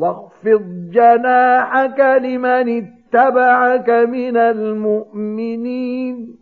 واخفض جناحك لمن اتبعك من المؤمنين.